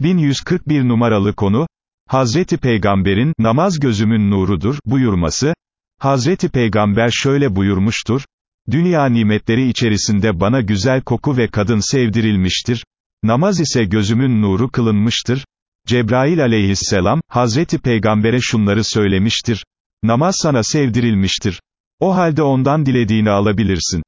1141 numaralı konu, Hazreti Peygamber'in, namaz gözümün nurudur, buyurması, Hazreti Peygamber şöyle buyurmuştur, dünya nimetleri içerisinde bana güzel koku ve kadın sevdirilmiştir, namaz ise gözümün nuru kılınmıştır, Cebrail aleyhisselam, Hazreti Peygamber'e şunları söylemiştir, namaz sana sevdirilmiştir, o halde ondan dilediğini alabilirsin.